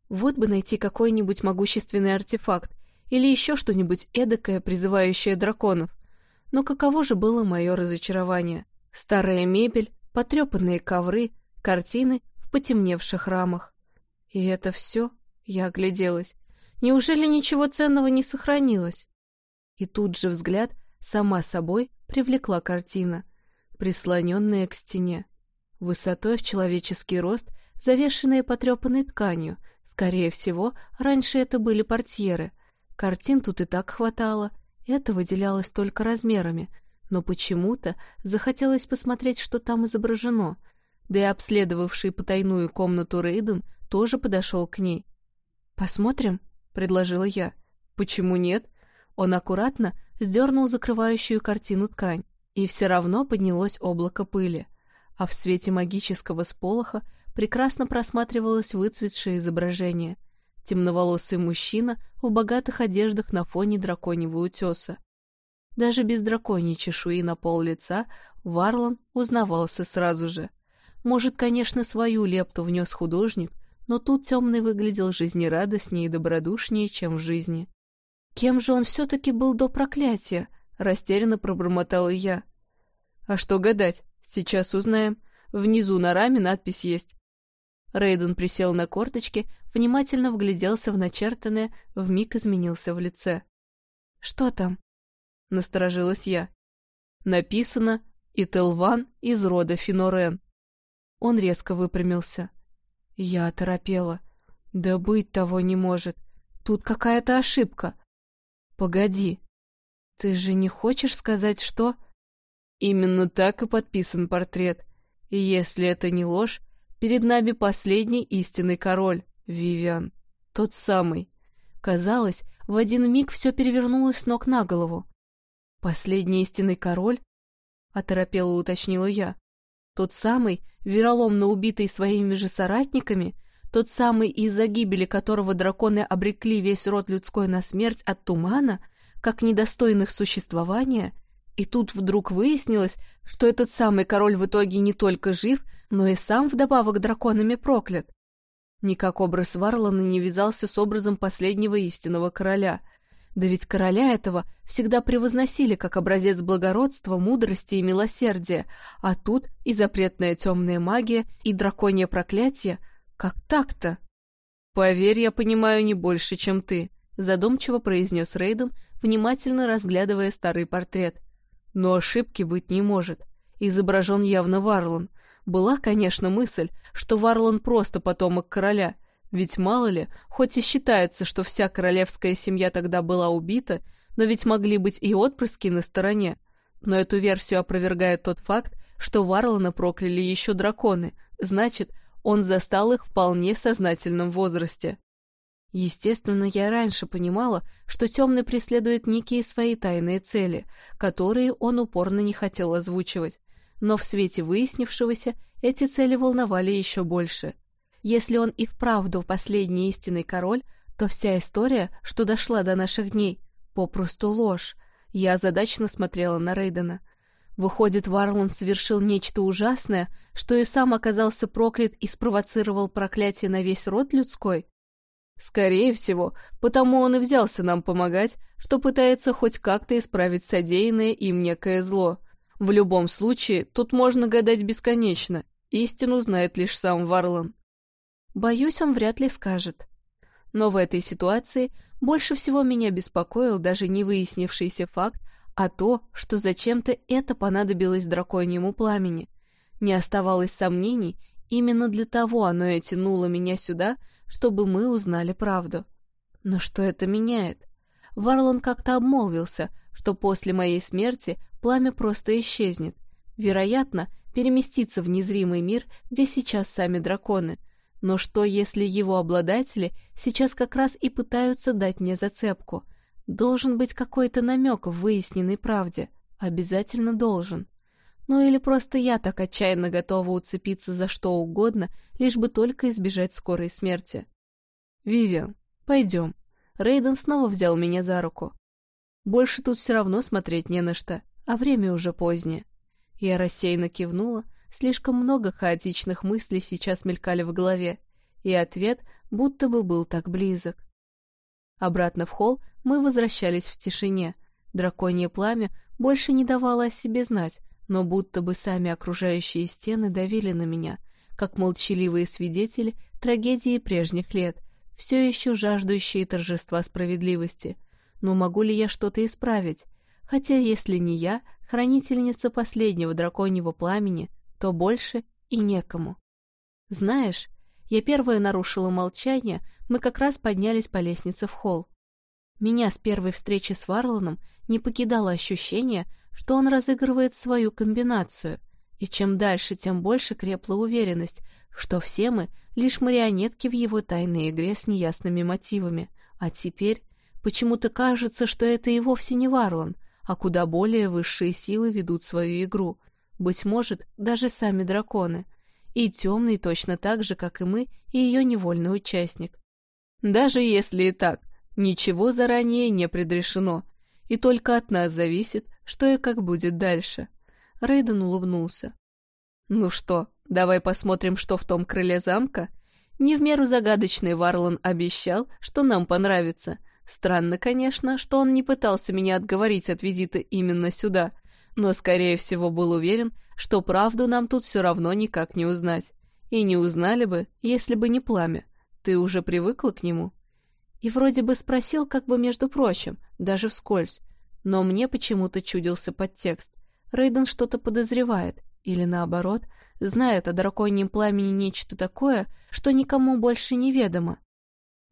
Вот бы найти какой-нибудь могущественный артефакт, или еще что-нибудь эдакое, призывающее драконов. Но каково же было мое разочарование? Старая мебель, потрепанные ковры, картины в потемневших рамах. И это все? Я огляделась. Неужели ничего ценного не сохранилось? И тут же взгляд сама собой привлекла картина, прислоненная к стене. Высотой в человеческий рост, завешенная потрепанной тканью. Скорее всего, раньше это были портьеры — Картин тут и так хватало, это выделялось только размерами, но почему-то захотелось посмотреть, что там изображено, да и обследовавший потайную комнату Рейден тоже подошел к ней. «Посмотрим?» — предложила я. «Почему нет?» Он аккуратно сдернул закрывающую картину ткань, и все равно поднялось облако пыли, а в свете магического сполоха прекрасно просматривалось выцветшее изображение — темноволосый мужчина в богатых одеждах на фоне драконьего утеса. Даже без драконьей чешуи на пол лица Варлан узнавался сразу же. Может, конечно, свою лепту внес художник, но тут темный выглядел жизнерадостнее и добродушнее, чем в жизни. «Кем же он все-таки был до проклятия?» — растерянно пробормотала я. «А что гадать? Сейчас узнаем. Внизу на раме надпись есть. Рейден присел на корточки, внимательно вгляделся в начертанное, вмиг изменился в лице. «Что там?» — насторожилась я. «Написано «Ителван из рода Финорен». Он резко выпрямился. Я оторопела. «Да быть того не может. Тут какая-то ошибка». «Погоди. Ты же не хочешь сказать, что...» Именно так и подписан портрет. И если это не ложь, Перед нами последний истинный король, Вивиан. Тот самый. Казалось, в один миг все перевернулось с ног на голову. «Последний истинный король?» — оторопело уточнила я. «Тот самый, вероломно убитый своими же соратниками, тот самый, из-за гибели которого драконы обрекли весь род людской на смерть от тумана, как недостойных существования, и тут вдруг выяснилось, что этот самый король в итоге не только жив, но и сам вдобавок драконами проклят. Никак образ Варлана не вязался с образом последнего истинного короля. Да ведь короля этого всегда превозносили как образец благородства, мудрости и милосердия, а тут и запретная темная магия, и драконье проклятие. Как так-то? «Поверь, я понимаю не больше, чем ты», — задумчиво произнес Рейден, внимательно разглядывая старый портрет. «Но ошибки быть не может. Изображен явно Варлан. Была, конечно, мысль, что Варлан просто потомок короля, ведь мало ли, хоть и считается, что вся королевская семья тогда была убита, но ведь могли быть и отпрыски на стороне. Но эту версию опровергает тот факт, что Варлана прокляли еще драконы, значит, он застал их в вполне сознательном возрасте. Естественно, я раньше понимала, что Темный преследует некие свои тайные цели, которые он упорно не хотел озвучивать, но в свете выяснившегося эти цели волновали еще больше. Если он и вправду последний истинный король, то вся история, что дошла до наших дней, попросту ложь. Я озадаченно смотрела на Рейдена. Выходит, Варлан совершил нечто ужасное, что и сам оказался проклят и спровоцировал проклятие на весь род людской? Скорее всего, потому он и взялся нам помогать, что пытается хоть как-то исправить содеянное им некое зло. В любом случае, тут можно гадать бесконечно. Истину знает лишь сам Варлан. Боюсь, он вряд ли скажет. Но в этой ситуации больше всего меня беспокоил даже не выяснившийся факт, а то, что зачем-то это понадобилось драконьему пламени. Не оставалось сомнений, именно для того оно и тянуло меня сюда, чтобы мы узнали правду. Но что это меняет? Варлан как-то обмолвился, что после моей смерти пламя просто исчезнет. Вероятно, переместится в незримый мир, где сейчас сами драконы. Но что, если его обладатели сейчас как раз и пытаются дать мне зацепку? Должен быть какой-то намек в выясненной правде. Обязательно должен. Ну или просто я так отчаянно готова уцепиться за что угодно, лишь бы только избежать скорой смерти. «Вивиан, пойдем». Рейден снова взял меня за руку. Больше тут все равно смотреть не на что, а время уже позднее. Я рассеянно кивнула, слишком много хаотичных мыслей сейчас мелькали в голове, и ответ будто бы был так близок. Обратно в холл мы возвращались в тишине. Драконье пламя больше не давало о себе знать, но будто бы сами окружающие стены давили на меня, как молчаливые свидетели трагедии прежних лет, все еще жаждущие торжества справедливости. Но могу ли я что-то исправить? Хотя если не я, хранительница последнего драконьего пламени, то больше и некому. Знаешь, я первая нарушила молчание, мы как раз поднялись по лестнице в холл. Меня с первой встречи с Варланом не покидало ощущение, что он разыгрывает свою комбинацию, и чем дальше, тем больше крепла уверенность, что все мы лишь марионетки в его тайной игре с неясными мотивами, а теперь почему-то кажется, что это и вовсе не Варлан, а куда более высшие силы ведут свою игру, быть может, даже сами драконы, и темный точно так же, как и мы, и ее невольный участник. Даже если и так, ничего заранее не предрешено, и только от нас зависит, что и как будет дальше. Рейден улыбнулся. «Ну что, давай посмотрим, что в том крыле замка?» Не в меру загадочный Варлан обещал, что нам понравится. Странно, конечно, что он не пытался меня отговорить от визита именно сюда, но, скорее всего, был уверен, что правду нам тут все равно никак не узнать. И не узнали бы, если бы не пламя. Ты уже привыкла к нему?» И вроде бы спросил как бы между прочим, даже вскользь. Но мне почему-то чудился подтекст. Рейден что-то подозревает, или наоборот, знает о драконьем пламени нечто такое, что никому больше не ведомо.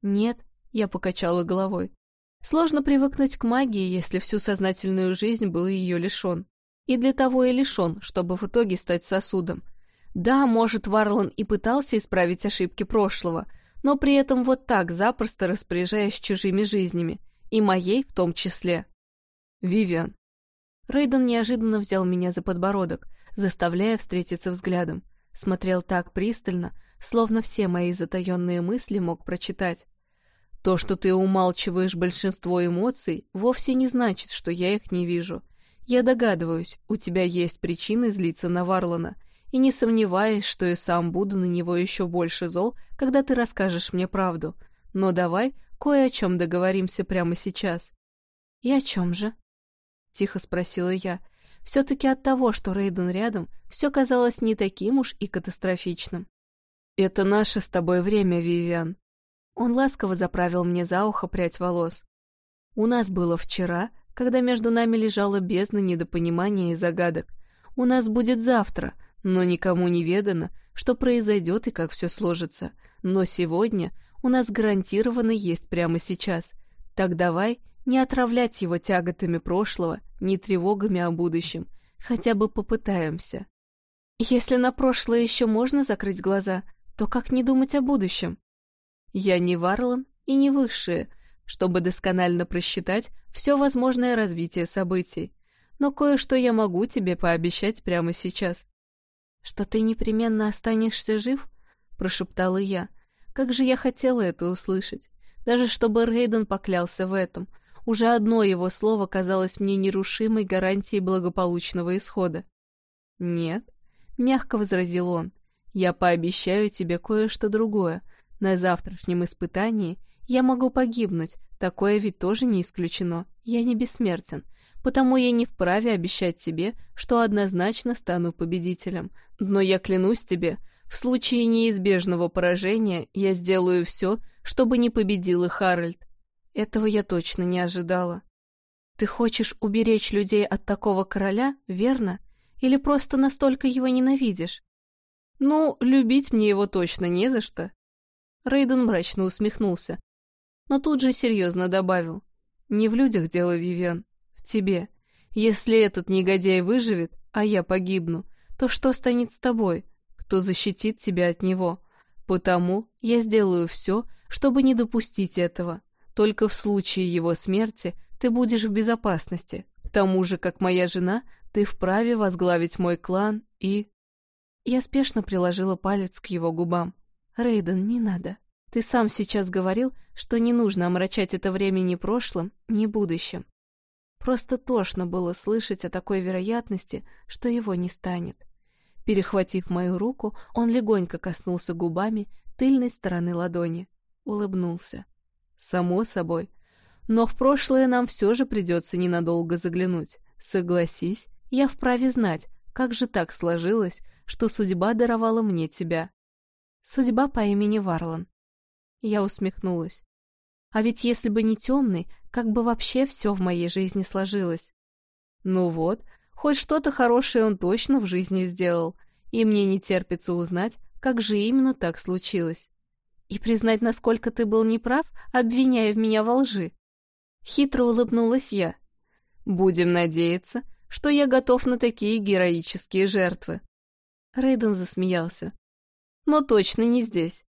«Нет», — я покачала головой. Сложно привыкнуть к магии, если всю сознательную жизнь был ее лишен. И для того и лишен, чтобы в итоге стать сосудом. Да, может, Варлан и пытался исправить ошибки прошлого, но при этом вот так запросто распоряжаясь чужими жизнями, и моей в том числе. Вивиан. Рейден неожиданно взял меня за подбородок, заставляя встретиться взглядом. Смотрел так пристально, словно все мои затаенные мысли мог прочитать. То, что ты умалчиваешь большинство эмоций, вовсе не значит, что я их не вижу. Я догадываюсь, у тебя есть причины злиться на Варлана, и не сомневаясь, что и сам буду на него еще больше зол, когда ты расскажешь мне правду. Но давай кое о чем договоримся прямо сейчас. «И о чем же?» — тихо спросила я. Все-таки от того, что Рейден рядом, все казалось не таким уж и катастрофичным. «Это наше с тобой время, Вивиан». Он ласково заправил мне за ухо прядь волос. «У нас было вчера, когда между нами лежала бездна недопонимания и загадок. У нас будет завтра, но никому не ведано, что произойдет и как все сложится. Но сегодня у нас гарантированно есть прямо сейчас. Так давай не отравлять его тяготами прошлого, ни тревогами о будущем. Хотя бы попытаемся. Если на прошлое еще можно закрыть глаза, то как не думать о будущем? Я не Варлан и не Высшие, чтобы досконально просчитать все возможное развитие событий. Но кое-что я могу тебе пообещать прямо сейчас. «Что ты непременно останешься жив?» — прошептала я. Как же я хотела это услышать. Даже чтобы Рейден поклялся в этом. Уже одно его слово казалось мне нерушимой гарантией благополучного исхода. «Нет», — мягко возразил он, — «я пообещаю тебе кое-что другое. На завтрашнем испытании я могу погибнуть, такое ведь тоже не исключено. Я не бессмертен, потому я не вправе обещать тебе, что однозначно стану победителем. Но я клянусь тебе, в случае неизбежного поражения я сделаю все, чтобы не победил и Харальд. Этого я точно не ожидала. Ты хочешь уберечь людей от такого короля, верно? Или просто настолько его ненавидишь? Ну, любить мне его точно не за что. Рейден мрачно усмехнулся, но тут же серьезно добавил. Не в людях дело, Вивиан, в тебе. Если этот негодяй выживет, а я погибну, то что станет с тобой? Кто защитит тебя от него? Потому я сделаю все, чтобы не допустить этого. Только в случае его смерти ты будешь в безопасности. К тому же, как моя жена, ты вправе возглавить мой клан и...» Я спешно приложила палец к его губам. «Рейден, не надо. Ты сам сейчас говорил, что не нужно омрачать это время ни прошлым, ни будущим. Просто тошно было слышать о такой вероятности, что его не станет. Перехватив мою руку, он легонько коснулся губами тыльной стороны ладони. Улыбнулся. Само собой. Но в прошлое нам все же придется ненадолго заглянуть. Согласись, я вправе знать, как же так сложилось, что судьба даровала мне тебя. Судьба по имени Варлан. Я усмехнулась. А ведь если бы не темный, как бы вообще все в моей жизни сложилось. Ну вот, хоть что-то хорошее он точно в жизни сделал, и мне не терпится узнать, как же именно так случилось и признать, насколько ты был неправ, обвиняя в меня во лжи. Хитро улыбнулась я. Будем надеяться, что я готов на такие героические жертвы. Рейден засмеялся. Но точно не здесь.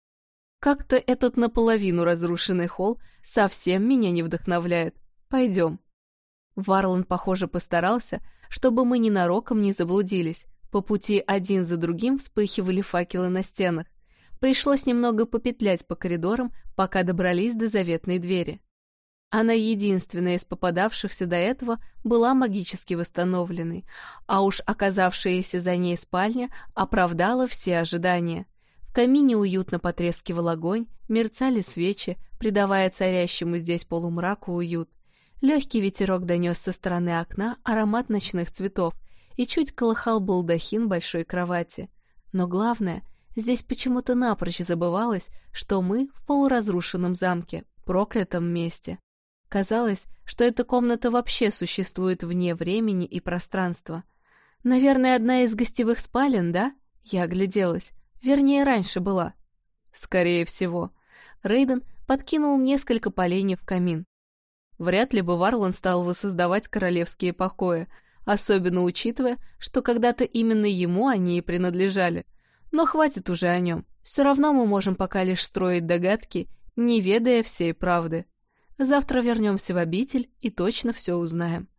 Как-то этот наполовину разрушенный холл совсем меня не вдохновляет. Пойдем. Варлан, похоже, постарался, чтобы мы ненароком не заблудились. По пути один за другим вспыхивали факелы на стенах. Пришлось немного попетлять по коридорам, пока добрались до заветной двери. Она единственная из попадавшихся до этого была магически восстановленной, а уж оказавшаяся за ней спальня оправдала все ожидания. Камине уютно потрескивал огонь, мерцали свечи, придавая царящему здесь полумраку уют. Легкий ветерок донес со стороны окна аромат ночных цветов и чуть колыхал балдахин большой кровати. Но главное — Здесь почему-то напрочь забывалось, что мы в полуразрушенном замке, проклятом месте. Казалось, что эта комната вообще существует вне времени и пространства. Наверное, одна из гостевых спален, да? Я огляделась. Вернее, раньше была. Скорее всего. Рейден подкинул несколько поленьев в камин. Вряд ли бы Варлан стал воссоздавать королевские покои, особенно учитывая, что когда-то именно ему они и принадлежали — но хватит уже о нем. Все равно мы можем пока лишь строить догадки, не ведая всей правды. Завтра вернемся в обитель и точно все узнаем.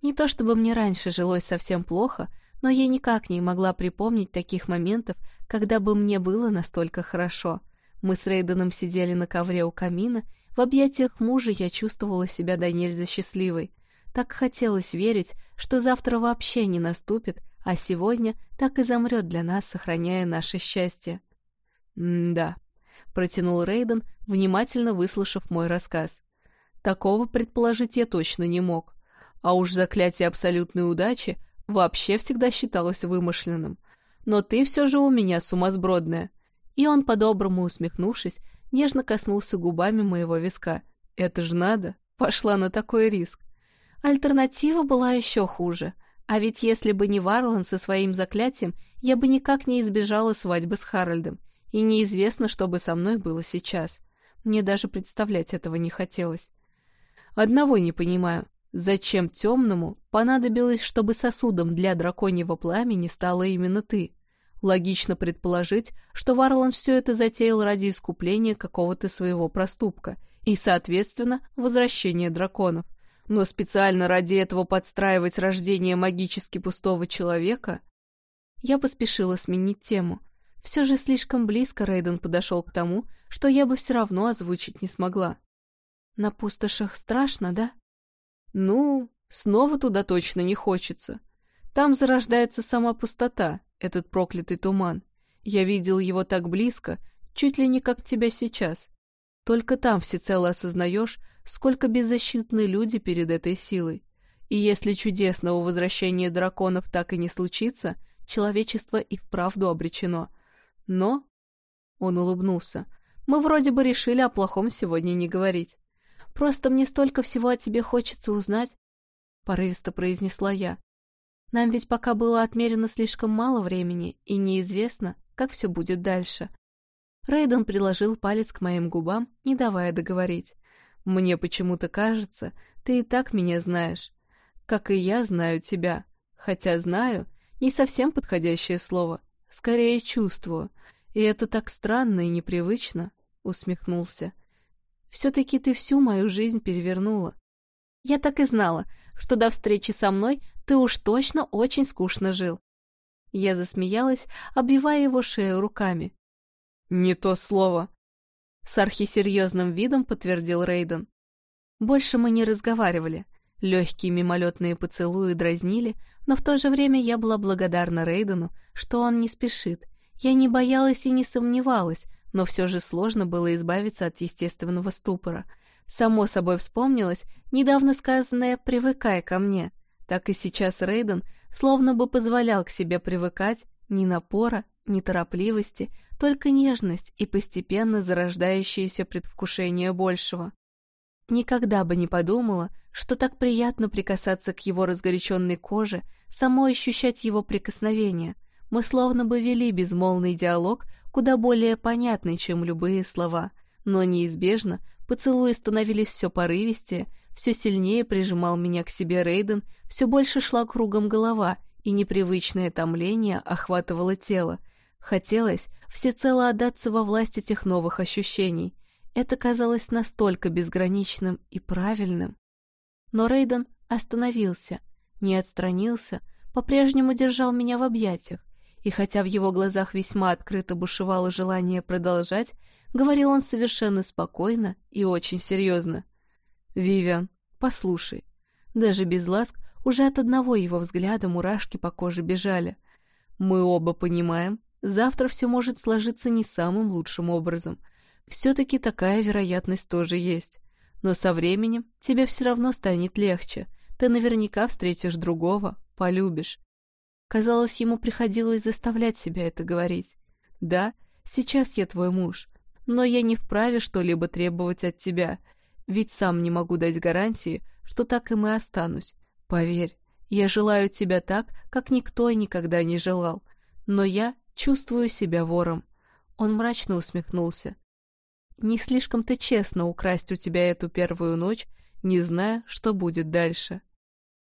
Не то чтобы мне раньше жилось совсем плохо, но я никак не могла припомнить таких моментов, когда бы мне было настолько хорошо. Мы с Рейденом сидели на ковре у камина, в объятиях мужа я чувствовала себя до нельзя счастливой. Так хотелось верить, что завтра вообще не наступит, а сегодня так и замрет для нас, сохраняя наше счастье. «Да», — протянул Рейден, внимательно выслушав мой рассказ. «Такого предположить я точно не мог. А уж заклятие абсолютной удачи вообще всегда считалось вымышленным. Но ты все же у меня сумасбродная». И он, по-доброму усмехнувшись, нежно коснулся губами моего виска. «Это ж надо! Пошла на такой риск!» Альтернатива была еще хуже. А ведь если бы не Варлан со своим заклятием, я бы никак не избежала свадьбы с Харальдом, и неизвестно, что бы со мной было сейчас. Мне даже представлять этого не хотелось. Одного не понимаю. Зачем темному понадобилось, чтобы сосудом для драконьего пламени стала именно ты? Логично предположить, что Варлан все это затеял ради искупления какого-то своего проступка и, соответственно, возвращения драконов. Но специально ради этого подстраивать рождение магически пустого человека? Я поспешила сменить тему. Все же слишком близко Рейден подошел к тому, что я бы все равно озвучить не смогла. На пустошах страшно, да? Ну, снова туда точно не хочется. Там зарождается сама пустота, этот проклятый туман. Я видел его так близко, чуть ли не как тебя сейчас. Только там всецело осознаешь, сколько беззащитны люди перед этой силой. И если чудесного возвращения драконов так и не случится, человечество и вправду обречено. Но... Он улыбнулся. Мы вроде бы решили о плохом сегодня не говорить. Просто мне столько всего о тебе хочется узнать, — порывисто произнесла я. Нам ведь пока было отмерено слишком мало времени, и неизвестно, как все будет дальше. Рейден приложил палец к моим губам, не давая договорить. «Мне почему-то кажется, ты и так меня знаешь. Как и я знаю тебя. Хотя знаю — не совсем подходящее слово. Скорее чувствую. И это так странно и непривычно», — усмехнулся. «Все-таки ты всю мою жизнь перевернула. Я так и знала, что до встречи со мной ты уж точно очень скучно жил». Я засмеялась, обвивая его шею руками. «Не то слово», — с архисерьезным видом подтвердил Рейден. Больше мы не разговаривали. Легкие мимолетные поцелуи дразнили, но в то же время я была благодарна Рейдену, что он не спешит. Я не боялась и не сомневалась, но все же сложно было избавиться от естественного ступора. Само собой вспомнилось недавно сказанное «привыкай ко мне». Так и сейчас Рейден словно бы позволял к себе привыкать, ни напора, ни торопливости, только нежность и постепенно зарождающееся предвкушение большего. Никогда бы не подумала, что так приятно прикасаться к его разгоряченной коже, само ощущать его прикосновение. Мы словно бы вели безмолвный диалог, куда более понятный, чем любые слова. Но неизбежно поцелуи становились все порывистее, все сильнее прижимал меня к себе Рейден, все больше шла кругом голова, и непривычное томление охватывало тело. Хотелось всецело отдаться во власть этих новых ощущений. Это казалось настолько безграничным и правильным. Но Рейден остановился, не отстранился, по-прежнему держал меня в объятиях, и хотя в его глазах весьма открыто бушевало желание продолжать, говорил он совершенно спокойно и очень серьезно. «Вивиан, послушай». Даже без ласк уже от одного его взгляда мурашки по коже бежали. «Мы оба понимаем, завтра все может сложиться не самым лучшим образом. Все-таки такая вероятность тоже есть. Но со временем тебе все равно станет легче. Ты наверняка встретишь другого, полюбишь». Казалось, ему приходилось заставлять себя это говорить. «Да, сейчас я твой муж, но я не вправе что-либо требовать от тебя». Ведь сам не могу дать гарантии, что так и мы останусь. Поверь, я желаю тебя так, как никто и никогда не желал. Но я чувствую себя вором. Он мрачно усмехнулся. Не слишком-то честно украсть у тебя эту первую ночь, не зная, что будет дальше.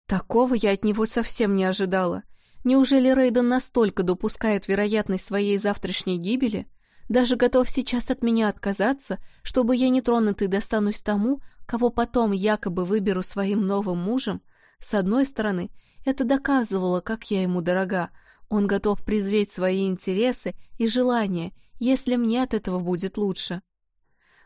Такого я от него совсем не ожидала. Неужели Рейден настолько допускает вероятность своей завтрашней гибели, даже готов сейчас от меня отказаться, чтобы я нетронутый достанусь тому, кого потом якобы выберу своим новым мужем. С одной стороны, это доказывало, как я ему дорога. Он готов презреть свои интересы и желания, если мне от этого будет лучше.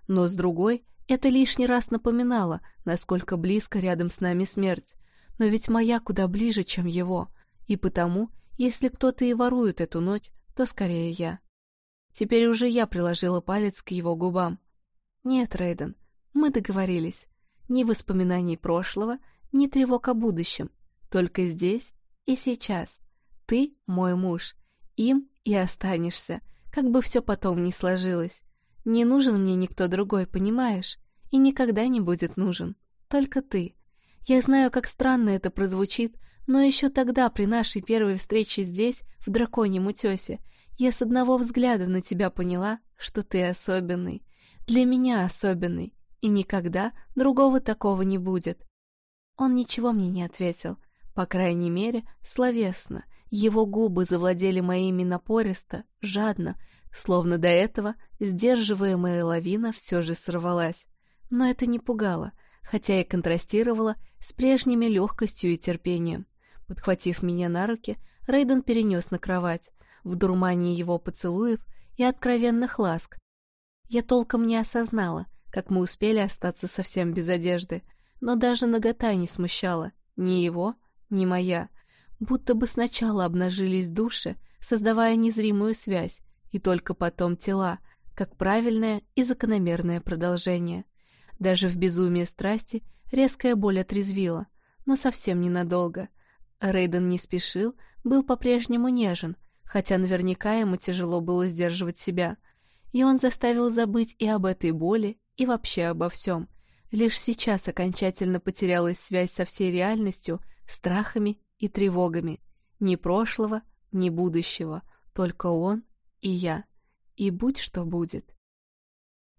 Но с другой, это лишний раз напоминало, насколько близко рядом с нами смерть. Но ведь моя куда ближе, чем его, и потому Если кто-то и ворует эту ночь, то скорее я. Теперь уже я приложила палец к его губам. Нет, Рейден, мы договорились. Ни воспоминаний прошлого, ни тревог о будущем. Только здесь и сейчас. Ты мой муж. Им и останешься, как бы все потом ни сложилось. Не нужен мне никто другой, понимаешь? И никогда не будет нужен. Только ты. Я знаю, как странно это прозвучит, но еще тогда, при нашей первой встрече здесь, в драконьем утесе, я с одного взгляда на тебя поняла, что ты особенный. Для меня особенный. И никогда другого такого не будет. Он ничего мне не ответил. По крайней мере, словесно. Его губы завладели моими напористо, жадно, словно до этого сдерживаемая лавина все же сорвалась. Но это не пугало, хотя и контрастировало с прежними легкостью и терпением. Подхватив меня на руки, Рейден перенес на кровать, в дурмане его поцелуев и откровенных ласк. Я толком не осознала, как мы успели остаться совсем без одежды, но даже нагота не смущала, ни его, ни моя. Будто бы сначала обнажились души, создавая незримую связь, и только потом тела, как правильное и закономерное продолжение. Даже в безумии страсти резкая боль отрезвила, но совсем ненадолго — Рейден не спешил, был по-прежнему нежен, хотя наверняка ему тяжело было сдерживать себя. И он заставил забыть и об этой боли, и вообще обо всем. Лишь сейчас окончательно потерялась связь со всей реальностью, страхами и тревогами. Ни прошлого, ни будущего, только он и я. И будь что будет.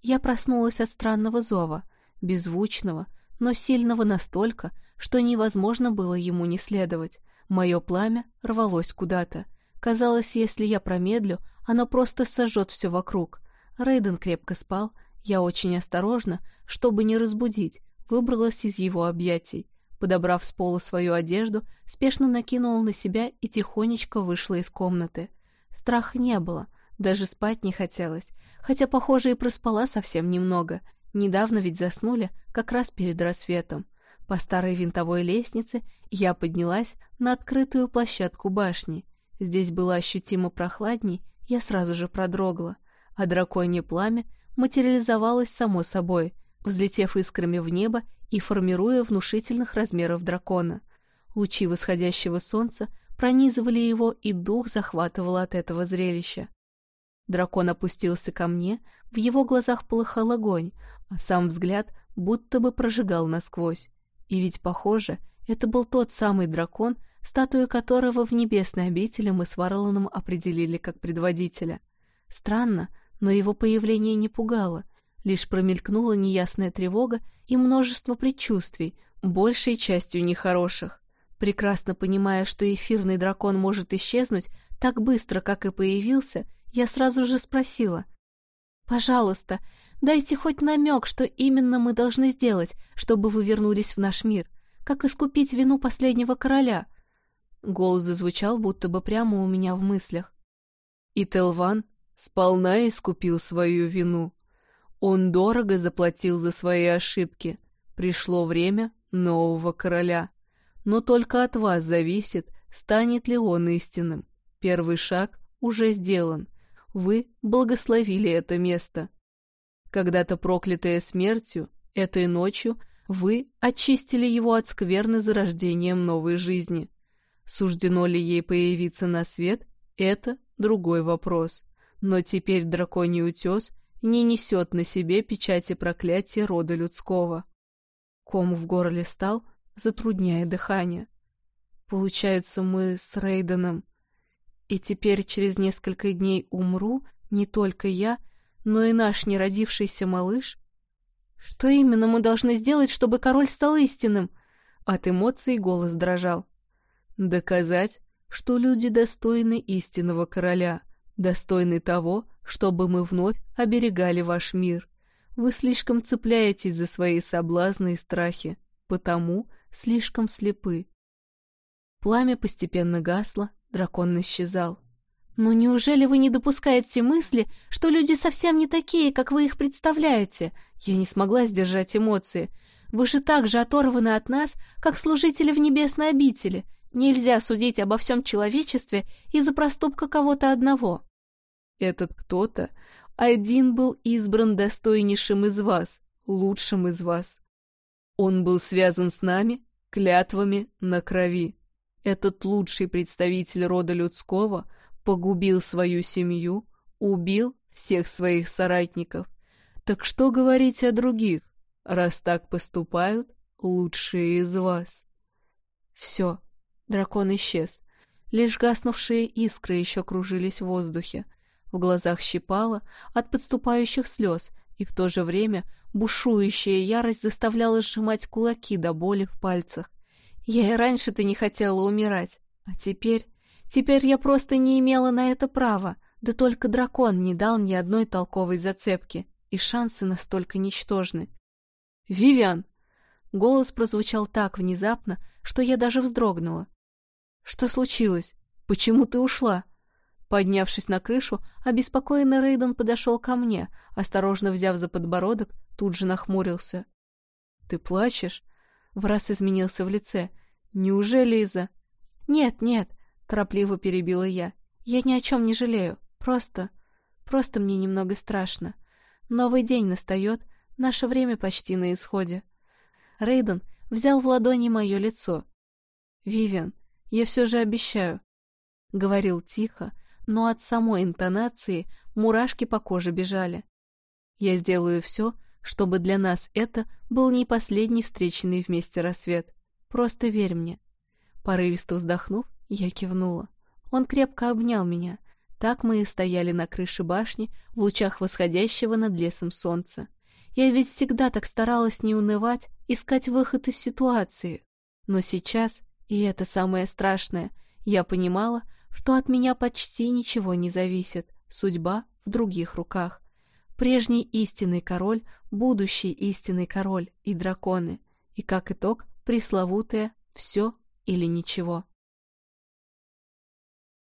Я проснулась от странного зова, беззвучного, но сильного настолько, что невозможно было ему не следовать. Мое пламя рвалось куда-то. Казалось, если я промедлю, оно просто сожжет все вокруг. Рейден крепко спал, я очень осторожно, чтобы не разбудить, выбралась из его объятий. Подобрав с пола свою одежду, спешно накинула на себя и тихонечко вышла из комнаты. Страха не было, даже спать не хотелось, хотя, похоже, и проспала совсем немного — Недавно ведь заснули, как раз перед рассветом. По старой винтовой лестнице я поднялась на открытую площадку башни. Здесь было ощутимо прохладней, я сразу же продрогла, а драконье пламя материализовалось само собой, взлетев искрами в небо и формируя внушительных размеров дракона. Лучи восходящего солнца пронизывали его, и дух захватывал от этого зрелища. Дракон опустился ко мне, в его глазах полыхал огонь, а сам взгляд будто бы прожигал насквозь. И ведь, похоже, это был тот самый дракон, статую которого в небесной обители мы с Варланом определили как предводителя. Странно, но его появление не пугало, лишь промелькнула неясная тревога и множество предчувствий, большей частью нехороших. Прекрасно понимая, что эфирный дракон может исчезнуть так быстро, как и появился, я сразу же спросила. «Пожалуйста, дайте хоть намек, что именно мы должны сделать, чтобы вы вернулись в наш мир. Как искупить вину последнего короля?» Голос зазвучал, будто бы прямо у меня в мыслях. И Телван сполна искупил свою вину. Он дорого заплатил за свои ошибки. Пришло время нового короля. Но только от вас зависит, станет ли он истинным. Первый шаг уже сделан. Вы благословили это место. Когда-то проклятое смертью, этой ночью вы очистили его от скверны зарождением новой жизни. Суждено ли ей появиться на свет, это другой вопрос. Но теперь драконий утес не несет на себе печати проклятия рода людского. Ком в горле стал, затрудняя дыхание. Получается, мы с Рейденом и теперь через несколько дней умру не только я, но и наш неродившийся малыш? Что именно мы должны сделать, чтобы король стал истинным? От эмоций голос дрожал. Доказать, что люди достойны истинного короля, достойны того, чтобы мы вновь оберегали ваш мир. Вы слишком цепляетесь за свои соблазны и страхи, потому слишком слепы. Пламя постепенно гасло, Дракон исчезал. «Но неужели вы не допускаете мысли, что люди совсем не такие, как вы их представляете?» Я не смогла сдержать эмоции. «Вы же так же оторваны от нас, как служители в небесной обители. Нельзя судить обо всем человечестве из-за проступка кого-то одного. Этот кто-то один был избран достойнейшим из вас, лучшим из вас. Он был связан с нами клятвами на крови. Этот лучший представитель рода людского погубил свою семью, убил всех своих соратников. Так что говорить о других, раз так поступают лучшие из вас? Все, дракон исчез. Лишь гаснувшие искры еще кружились в воздухе. В глазах щипало от подступающих слез, и в то же время бушующая ярость заставляла сжимать кулаки до боли в пальцах. Я и раньше-то не хотела умирать, а теперь... Теперь я просто не имела на это права, да только дракон не дал ни одной толковой зацепки, и шансы настолько ничтожны. «Вивиан!» Голос прозвучал так внезапно, что я даже вздрогнула. «Что случилось? Почему ты ушла?» Поднявшись на крышу, обеспокоенный Рейден подошел ко мне, осторожно взяв за подбородок, тут же нахмурился. «Ты плачешь?» В раз изменился в лице. «Неужели из-за...» «Нет, нет», — торопливо перебила я. «Я ни о чем не жалею. Просто... Просто мне немного страшно. Новый день настает, наше время почти на исходе». Рейден взял в ладони мое лицо. «Вивиан, я все же обещаю», — говорил тихо, но от самой интонации мурашки по коже бежали. Я сделаю все, чтобы для нас это был не последний встреченный вместе рассвет. Просто верь мне. Порывисто вздохнув, я кивнула. Он крепко обнял меня. Так мы и стояли на крыше башни в лучах восходящего над лесом солнца. Я ведь всегда так старалась не унывать, искать выход из ситуации. Но сейчас, и это самое страшное, я понимала, что от меня почти ничего не зависит, судьба в других руках. Прежний истинный король, будущий истинный король и драконы. И как итог, пресловутое «все или ничего».